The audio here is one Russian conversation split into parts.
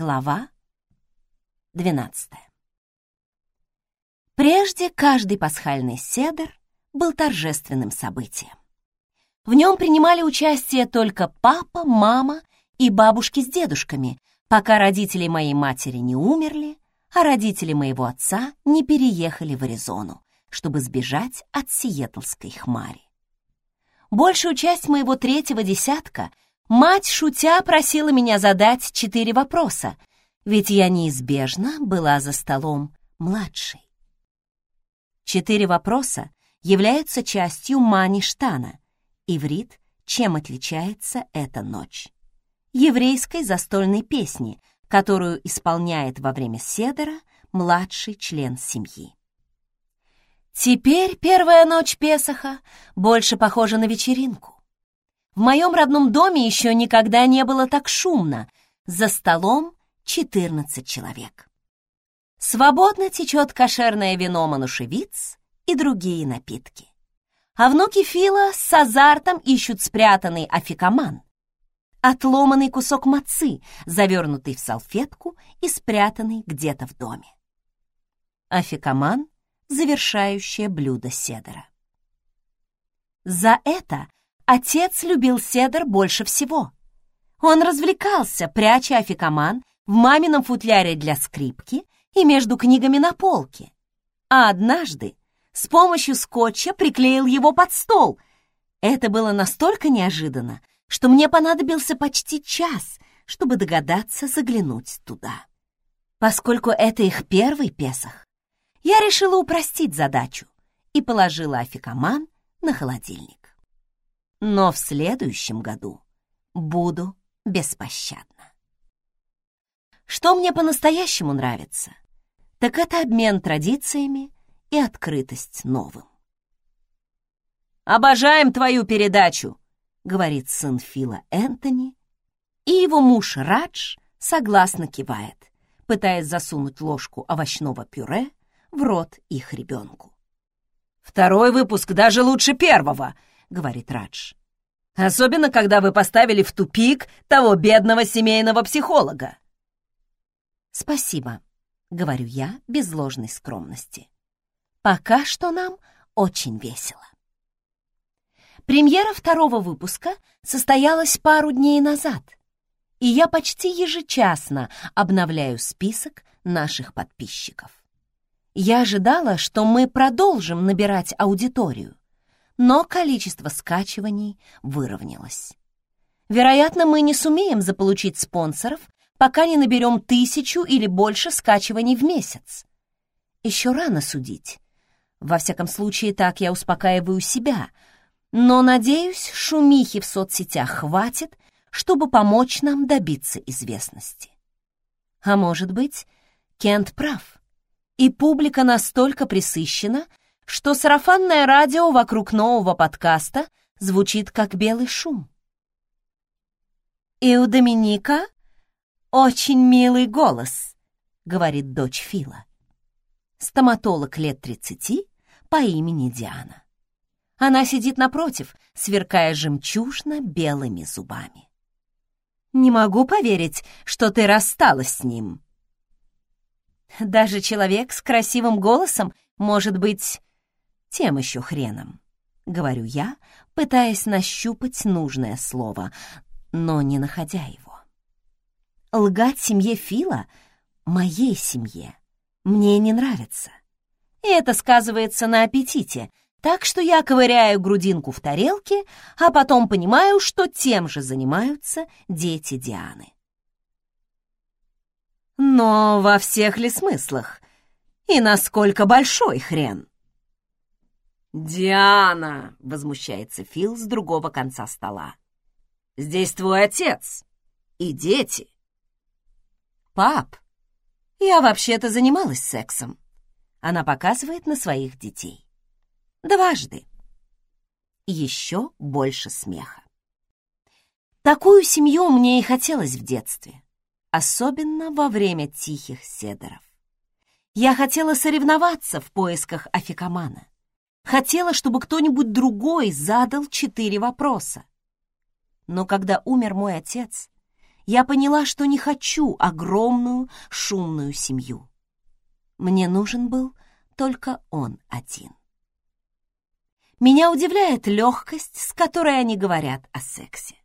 Глава 12 Прежде каждый пасхальный седр был торжественным событием. В нем принимали участие только папа, мама и бабушки с дедушками, пока родители моей матери не умерли, а родители моего отца не переехали в Аризону, чтобы сбежать от сиэтлской хмари. Большую часть моего третьего десятка — Мать, шутя, просила меня задать четыре вопроса, ведь я неизбежно была за столом младшей. Четыре вопроса являются частью Мани-Штана, иврит, чем отличается эта ночь. Еврейской застольной песни, которую исполняет во время седера младший член семьи. Теперь первая ночь Песаха больше похожа на вечеринку. В моем родном доме еще никогда не было так шумно. За столом 14 человек. Свободно течет кошерное вино манушевиц и другие напитки. А внуки Фила с азартом ищут спрятанный афикаман. Отломанный кусок мацы, завернутый в салфетку и спрятанный где-то в доме. Афикаман — завершающее блюдо седера. За это Отец любил седр больше всего. Он развлекался, пряча афикаман в мамином футляре для скрипки и между книгами на полке. А однажды с помощью скотча приклеил его под стол. Это было настолько неожиданно, что мне понадобился почти час, чтобы догадаться заглянуть туда. Поскольку это их первый Песах, я решила упростить задачу и положила афикаман на холодильник но в следующем году буду беспощадна. Что мне по-настоящему нравится, так это обмен традициями и открытость новым. «Обожаем твою передачу!» — говорит сын Фила Энтони, и его муж Радж согласно кивает, пытаясь засунуть ложку овощного пюре в рот их ребенку. «Второй выпуск даже лучше первого!» — говорит Радж. «Особенно, когда вы поставили в тупик того бедного семейного психолога». «Спасибо», — говорю я без ложной скромности. «Пока что нам очень весело». Премьера второго выпуска состоялась пару дней назад, и я почти ежечасно обновляю список наших подписчиков. Я ожидала, что мы продолжим набирать аудиторию, но количество скачиваний выровнялось. Вероятно, мы не сумеем заполучить спонсоров, пока не наберем тысячу или больше скачиваний в месяц. Еще рано судить. Во всяком случае, так я успокаиваю себя. Но, надеюсь, шумихи в соцсетях хватит, чтобы помочь нам добиться известности. А может быть, Кент прав, и публика настолько присыщена, что сарафанное радио вокруг нового подкаста звучит как белый шум. «И у Доминика очень милый голос», — говорит дочь Фила. Стоматолог лет тридцати по имени Диана. Она сидит напротив, сверкая жемчужно-белыми зубами. «Не могу поверить, что ты рассталась с ним». Даже человек с красивым голосом может быть тем еще хреном, говорю я, пытаясь нащупать нужное слово, но не находя его. Лгать семье Фила, моей семье, мне не нравится. И это сказывается на аппетите, так что я ковыряю грудинку в тарелке, а потом понимаю, что тем же занимаются дети Дианы. Но во всех ли смыслах? И насколько большой хрен? «Диана!» — возмущается Фил с другого конца стола. «Здесь твой отец и дети». «Пап, я вообще-то занималась сексом». Она показывает на своих детей. Дважды. Еще больше смеха. Такую семью мне и хотелось в детстве, особенно во время тихих седеров. Я хотела соревноваться в поисках афикамана хотела, чтобы кто-нибудь другой задал четыре вопроса. Но когда умер мой отец, я поняла, что не хочу огромную шумную семью. Мне нужен был только он один. Меня удивляет легкость, с которой они говорят о сексе.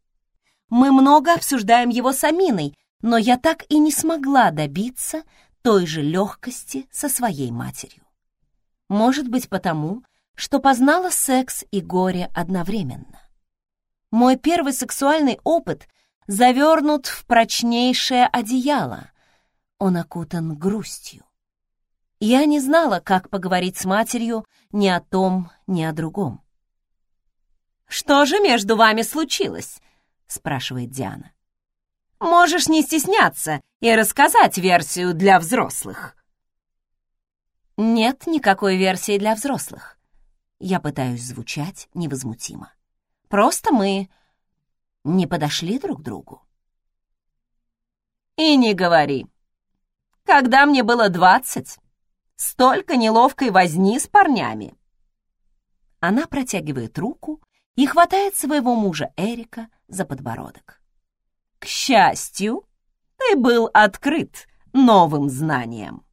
Мы много обсуждаем его с Аминой, но я так и не смогла добиться той же легкости со своей матерью. Может быть, потому, что познала секс и горе одновременно. Мой первый сексуальный опыт завернут в прочнейшее одеяло. Он окутан грустью. Я не знала, как поговорить с матерью ни о том, ни о другом. «Что же между вами случилось?» — спрашивает Диана. «Можешь не стесняться и рассказать версию для взрослых». Нет никакой версии для взрослых. Я пытаюсь звучать невозмутимо. Просто мы не подошли друг к другу. И не говори. Когда мне было двадцать, столько неловкой возни с парнями. Она протягивает руку и хватает своего мужа Эрика за подбородок. К счастью, ты был открыт новым знаниям.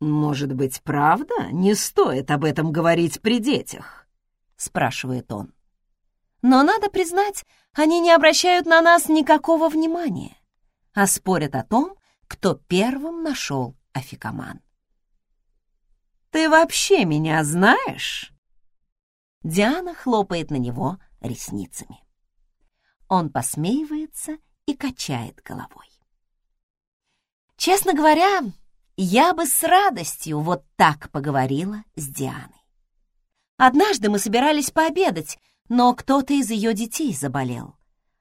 «Может быть, правда, не стоит об этом говорить при детях?» — спрашивает он. Но, надо признать, они не обращают на нас никакого внимания, а спорят о том, кто первым нашел афикаман. «Ты вообще меня знаешь?» Диана хлопает на него ресницами. Он посмеивается и качает головой. Честно говоря, я бы с радостью вот так поговорила с Дианой. Однажды мы собирались пообедать, но кто-то из ее детей заболел.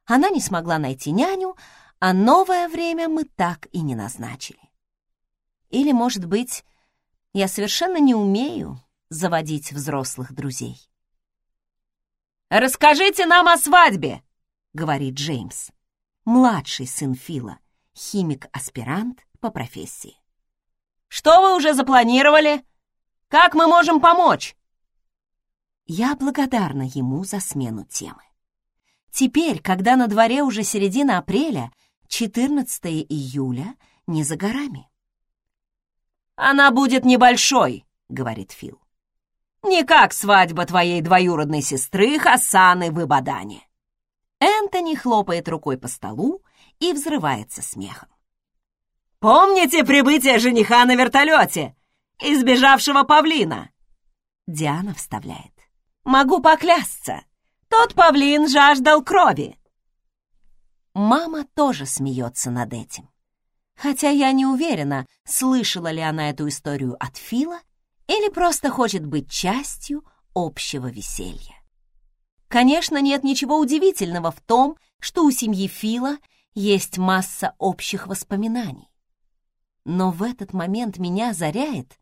Она не смогла найти няню, а новое время мы так и не назначили. Или, может быть, я совершенно не умею заводить взрослых друзей. «Расскажите нам о свадьбе!» — говорит Джеймс, младший сын Фила, химик-аспирант по профессии. «Что вы уже запланировали? Как мы можем помочь?» Я благодарна ему за смену темы. Теперь, когда на дворе уже середина апреля, 14 июля не за горами. «Она будет небольшой», — говорит Фил. «Не как свадьба твоей двоюродной сестры Хасаны в Ибадане». Энтони хлопает рукой по столу и взрывается смехом. «Помните прибытие жениха на вертолете, избежавшего павлина?» Диана вставляет. Могу поклясться, тот павлин жаждал крови. Мама тоже смеется над этим. Хотя я не уверена, слышала ли она эту историю от Фила или просто хочет быть частью общего веселья. Конечно, нет ничего удивительного в том, что у семьи Фила есть масса общих воспоминаний. Но в этот момент меня заряет,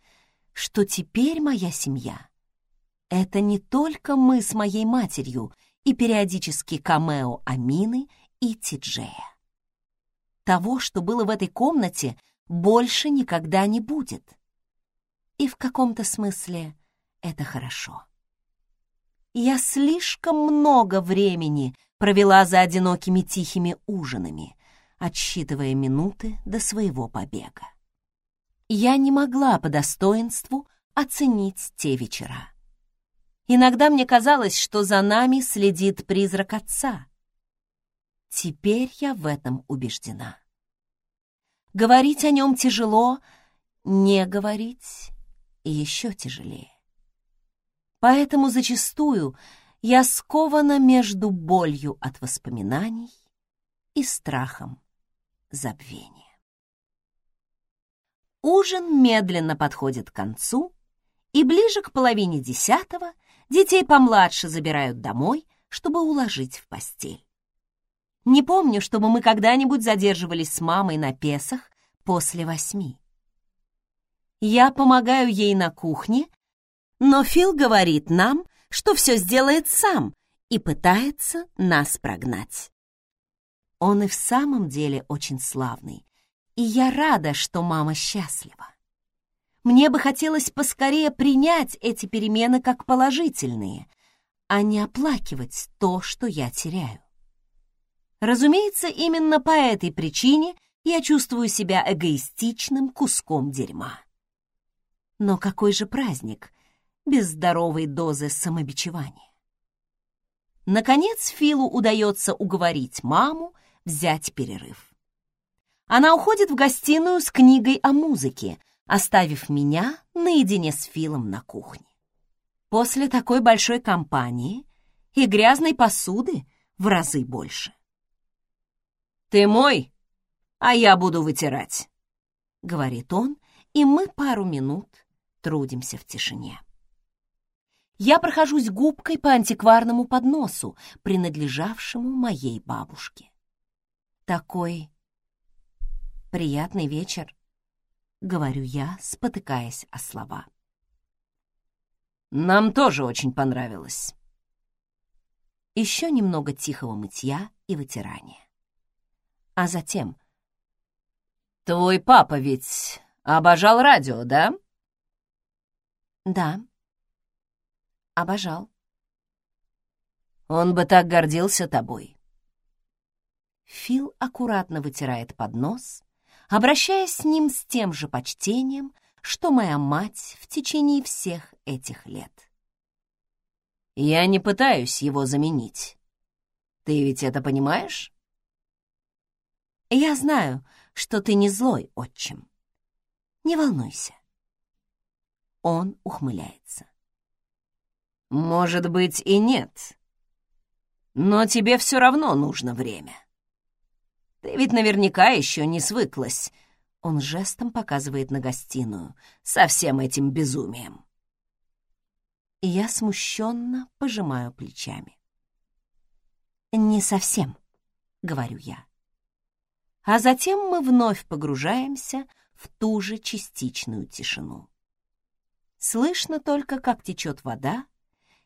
что теперь моя семья это не только мы с моей матерью и периодически камео Амины и Тиджея. Того, что было в этой комнате, больше никогда не будет. И в каком-то смысле это хорошо. Я слишком много времени провела за одинокими тихими ужинами, отсчитывая минуты до своего побега. Я не могла по достоинству оценить те вечера. Иногда мне казалось, что за нами следит призрак отца. Теперь я в этом убеждена. Говорить о нем тяжело, не говорить еще тяжелее. Поэтому зачастую я скована между болью от воспоминаний и страхом забвения. Ужин медленно подходит к концу, и ближе к половине десятого — Детей помладше забирают домой, чтобы уложить в постель. Не помню, чтобы мы когда-нибудь задерживались с мамой на Песах после восьми. Я помогаю ей на кухне, но Фил говорит нам, что все сделает сам и пытается нас прогнать. Он и в самом деле очень славный, и я рада, что мама счастлива. Мне бы хотелось поскорее принять эти перемены как положительные, а не оплакивать то, что я теряю. Разумеется, именно по этой причине я чувствую себя эгоистичным куском дерьма. Но какой же праздник без здоровой дозы самобичевания? Наконец Филу удается уговорить маму взять перерыв. Она уходит в гостиную с книгой о музыке, оставив меня наедине с Филом на кухне. После такой большой компании и грязной посуды в разы больше. «Ты мой, а я буду вытирать», — говорит он, и мы пару минут трудимся в тишине. Я прохожусь губкой по антикварному подносу, принадлежавшему моей бабушке. Такой приятный вечер, говорю я, спотыкаясь о слова. Нам тоже очень понравилось. Еще немного тихого мытья и вытирания. А затем... Твой папа ведь обожал радио, да? Да, обожал. Он бы так гордился тобой. Фил аккуратно вытирает поднос, обращаясь с ним с тем же почтением, что моя мать в течение всех этих лет. Я не пытаюсь его заменить. Ты ведь это понимаешь? Я знаю, что ты не злой, отчим. Не волнуйся. Он ухмыляется. Может быть, и нет. Но тебе все равно нужно время. Ты ведь наверняка еще не свыклась. Он жестом показывает на гостиную со всем этим безумием. И я смущенно пожимаю плечами. «Не совсем», — говорю я. А затем мы вновь погружаемся в ту же частичную тишину. Слышно только, как течет вода,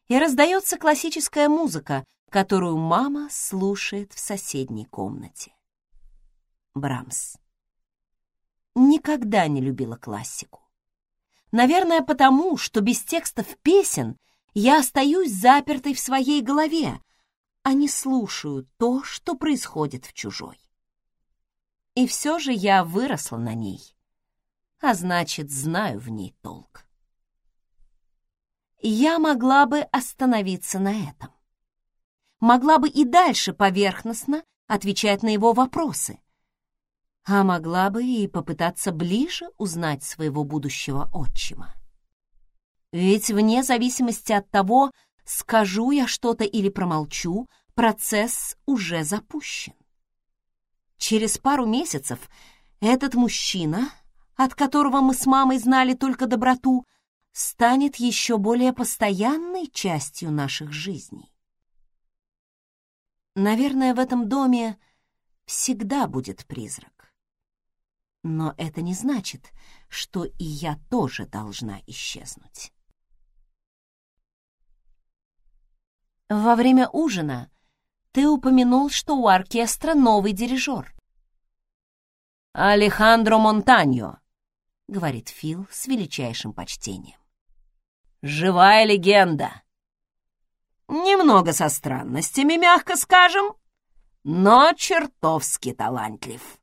и раздается классическая музыка, которую мама слушает в соседней комнате. Брамс. Никогда не любила классику. Наверное, потому, что без текстов песен я остаюсь запертой в своей голове, а не слушаю то, что происходит в чужой. И все же я выросла на ней, а значит, знаю в ней толк я могла бы остановиться на этом. Могла бы и дальше поверхностно отвечать на его вопросы. А могла бы и попытаться ближе узнать своего будущего отчима. Ведь вне зависимости от того, скажу я что-то или промолчу, процесс уже запущен. Через пару месяцев этот мужчина, от которого мы с мамой знали только доброту, станет еще более постоянной частью наших жизней. Наверное, в этом доме всегда будет призрак. Но это не значит, что и я тоже должна исчезнуть. Во время ужина ты упомянул, что у оркестра новый дирижер. «Алехандро Монтаньо», — говорит Фил с величайшим почтением живая легенда. Немного со странностями, мягко скажем, но чертовски талантлив.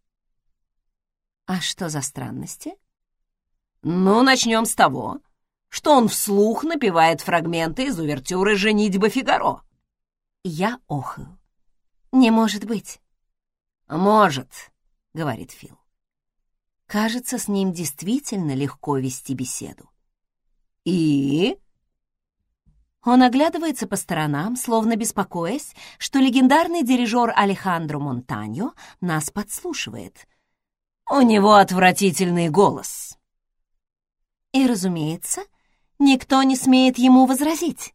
А что за странности? Ну, начнем с того, что он вслух напевает фрагменты из увертюры «Женитьба Фигаро». Я охаю. Не может быть. Может, говорит Фил. Кажется, с ним действительно легко вести беседу. «И?» Он оглядывается по сторонам, словно беспокоясь, что легендарный дирижер Алехандро Монтаньо нас подслушивает. «У него отвратительный голос». И, разумеется, никто не смеет ему возразить.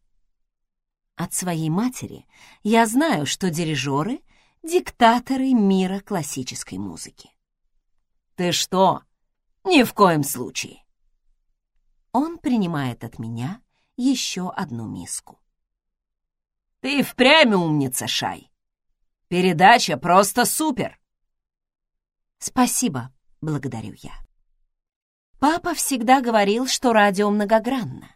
От своей матери я знаю, что дирижеры — диктаторы мира классической музыки. «Ты что? Ни в коем случае!» Он принимает от меня еще одну миску. «Ты впрямь умница, Шай! Передача просто супер!» «Спасибо», — благодарю я. Папа всегда говорил, что радио многогранно.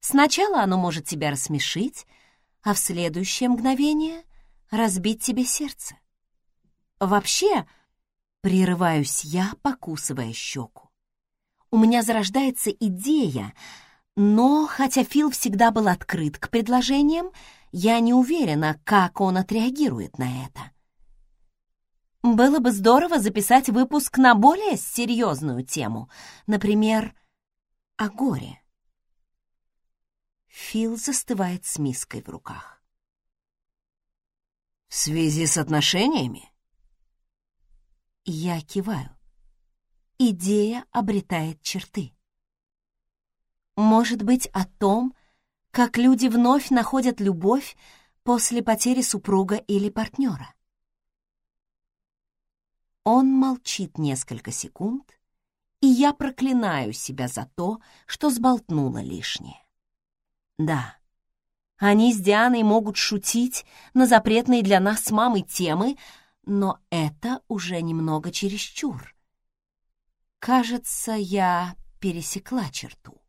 Сначала оно может тебя рассмешить, а в следующее мгновение разбить тебе сердце. Вообще, прерываюсь я, покусывая щеку. У меня зарождается идея, но, хотя Фил всегда был открыт к предложениям, я не уверена, как он отреагирует на это. Было бы здорово записать выпуск на более серьезную тему, например, о горе. Фил застывает с миской в руках. В связи с отношениями? Я киваю. Идея обретает черты. Может быть, о том, как люди вновь находят любовь после потери супруга или партнера. Он молчит несколько секунд, и я проклинаю себя за то, что сболтнула лишнее. Да, они с Дианой могут шутить на запретные для нас с мамой темы, но это уже немного чересчур. Кажется, я пересекла черту.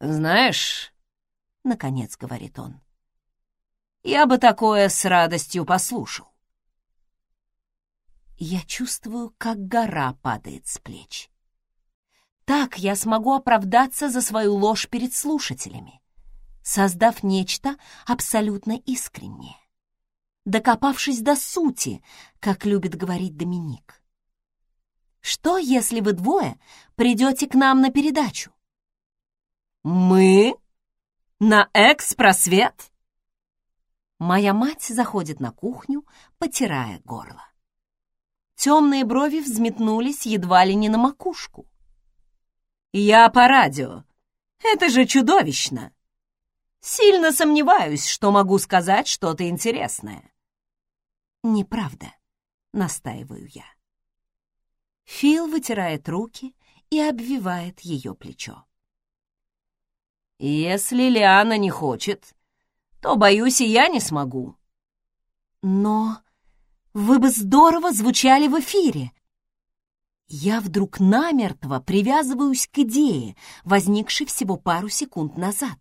«Знаешь», — наконец говорит он, — «я бы такое с радостью послушал». Я чувствую, как гора падает с плеч. Так я смогу оправдаться за свою ложь перед слушателями, создав нечто абсолютно искреннее, докопавшись до сути, как любит говорить Доминик. Что, если вы двое придете к нам на передачу? «Мы? На экс-просвет?» Моя мать заходит на кухню, потирая горло. Темные брови взметнулись едва ли не на макушку. «Я по радио. Это же чудовищно! Сильно сомневаюсь, что могу сказать что-то интересное». «Неправда», — настаиваю я. Фил вытирает руки и обвивает ее плечо. Если Лиана не хочет, то, боюсь, и я не смогу. Но вы бы здорово звучали в эфире. Я вдруг намертво привязываюсь к идее, возникшей всего пару секунд назад.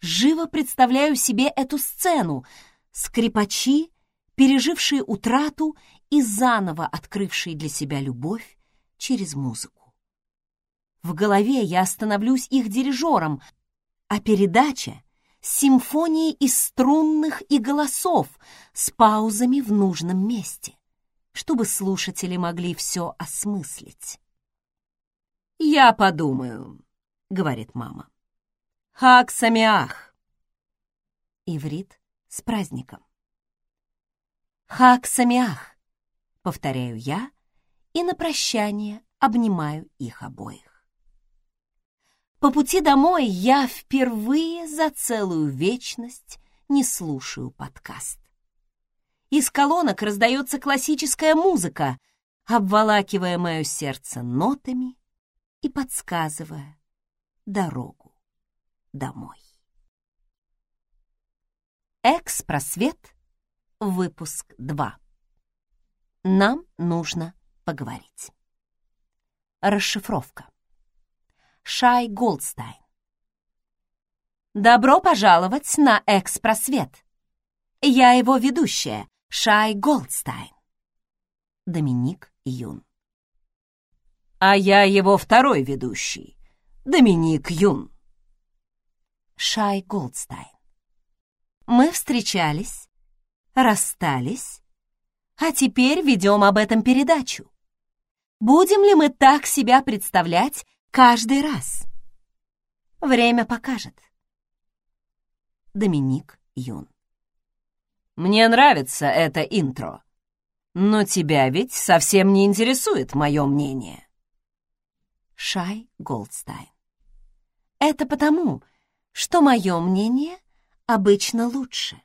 Живо представляю себе эту сцену. Скрипачи, пережившие утрату и заново открывшие для себя любовь через музыку. В голове я становлюсь их дирижером — а передача — симфонией из струнных и голосов с паузами в нужном месте, чтобы слушатели могли все осмыслить. «Я подумаю», — говорит мама. «Хак Самиах». Иврит с праздником. «Хак Самиах», — повторяю я, и на прощание обнимаю их обоих. По пути домой я впервые за целую вечность не слушаю подкаст. Из колонок раздается классическая музыка, обволакивая мое сердце нотами и подсказывая дорогу домой. Экспросвет, выпуск 2. Нам нужно поговорить. Расшифровка. Шай Голдстайн. Добро пожаловать на «Экспросвет». Я его ведущая, Шай Голдстайн. Доминик Юн. А я его второй ведущий, Доминик Юн. Шай Голдстайн. Мы встречались, расстались, а теперь ведем об этом передачу. Будем ли мы так себя представлять Каждый раз. Время покажет. Доминик Юн. Мне нравится это интро, но тебя ведь совсем не интересует мое мнение. Шай Голдстайн. Это потому, что мое мнение обычно лучше.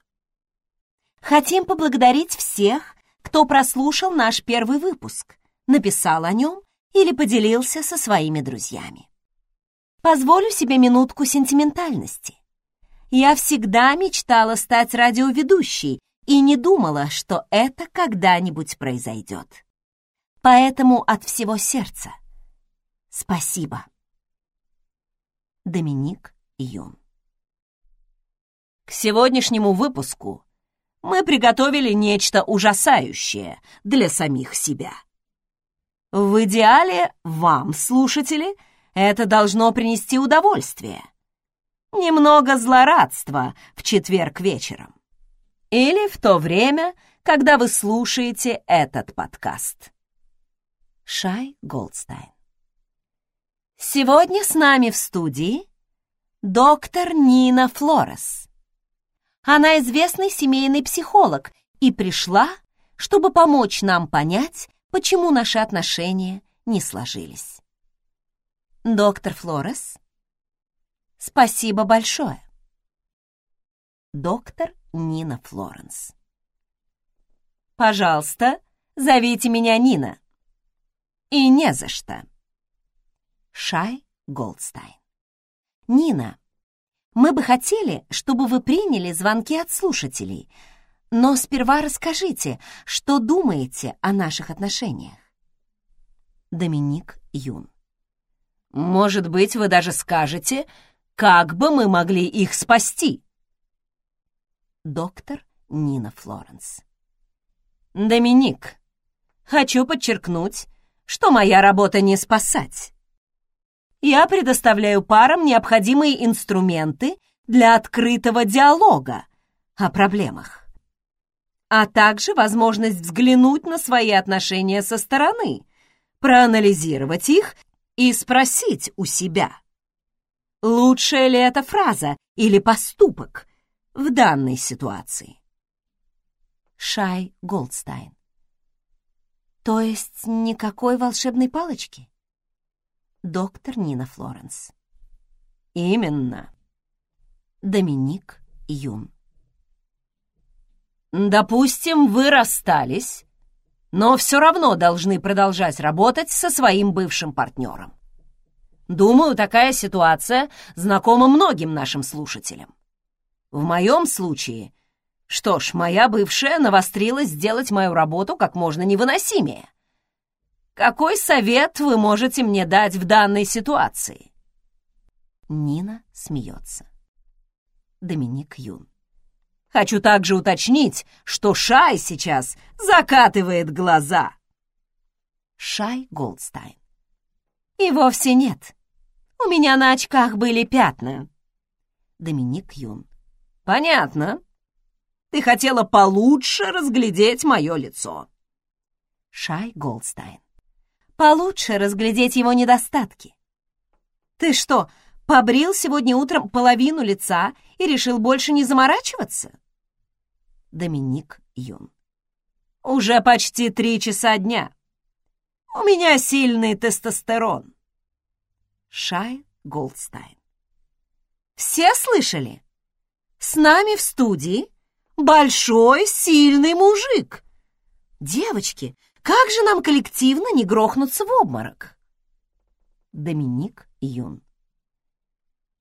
Хотим поблагодарить всех, кто прослушал наш первый выпуск, написал о нем или поделился со своими друзьями. Позволю себе минутку сентиментальности. Я всегда мечтала стать радиоведущей и не думала, что это когда-нибудь произойдет. Поэтому от всего сердца спасибо. Доминик Юн К сегодняшнему выпуску мы приготовили нечто ужасающее для самих себя. В идеале вам, слушатели, это должно принести удовольствие. Немного злорадства в четверг вечером. Или в то время, когда вы слушаете этот подкаст. Шай Голдстайн Сегодня с нами в студии доктор Нина Флорес. Она известный семейный психолог и пришла, чтобы помочь нам понять, почему наши отношения не сложились. Доктор Флорес, спасибо большое. Доктор Нина Флоренс. Пожалуйста, зовите меня Нина. И не за что. Шай Голдстайн. Нина, мы бы хотели, чтобы вы приняли звонки от слушателей, но сперва расскажите, что думаете о наших отношениях. Доминик Юн. Может быть, вы даже скажете, как бы мы могли их спасти? Доктор Нина Флоренс. Доминик, хочу подчеркнуть, что моя работа не спасать. Я предоставляю парам необходимые инструменты для открытого диалога о проблемах а также возможность взглянуть на свои отношения со стороны, проанализировать их и спросить у себя, лучшая ли эта фраза или поступок в данной ситуации. Шай Голдстайн. То есть никакой волшебной палочки? Доктор Нина Флоренс. Именно. Доминик Юн. Допустим, вы расстались, но все равно должны продолжать работать со своим бывшим партнером. Думаю, такая ситуация знакома многим нашим слушателям. В моем случае, что ж, моя бывшая навострилась сделать мою работу как можно невыносимее. Какой совет вы можете мне дать в данной ситуации? Нина смеется. Доминик Юн. Хочу также уточнить, что Шай сейчас закатывает глаза. Шай Голдстайн. И вовсе нет. У меня на очках были пятна. Доминик Юн. Понятно. Ты хотела получше разглядеть мое лицо. Шай Голдстайн. Получше разглядеть его недостатки. Ты что, побрил сегодня утром половину лица и решил больше не заморачиваться? Доминик Юн. Уже почти три часа дня. У меня сильный тестостерон. Шай Голдстайн. Все слышали? С нами в студии большой сильный мужик. Девочки, как же нам коллективно не грохнуться в обморок? Доминик Юн.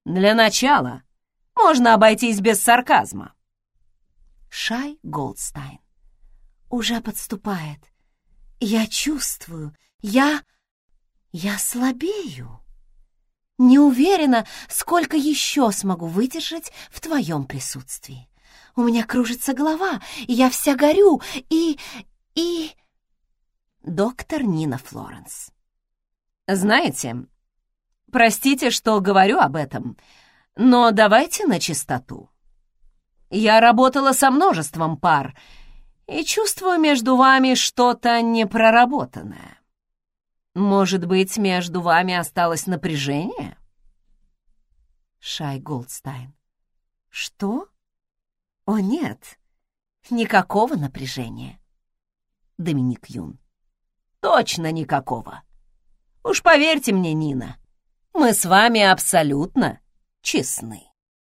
Для начала можно обойтись без сарказма. Шай Голдстайн. Уже подступает. Я чувствую, я... я слабею. Не уверена, сколько еще смогу выдержать в твоем присутствии. У меня кружится голова, и я вся горю, и... и... Доктор Нина Флоренс. Знаете, простите, что говорю об этом, но давайте на чистоту. Я работала со множеством пар и чувствую между вами что-то непроработанное. Может быть, между вами осталось напряжение? Шай Голдстайн. Что? О, нет, никакого напряжения. Доминик Юн. Точно никакого. Уж поверьте мне, Нина, мы с вами абсолютно честны.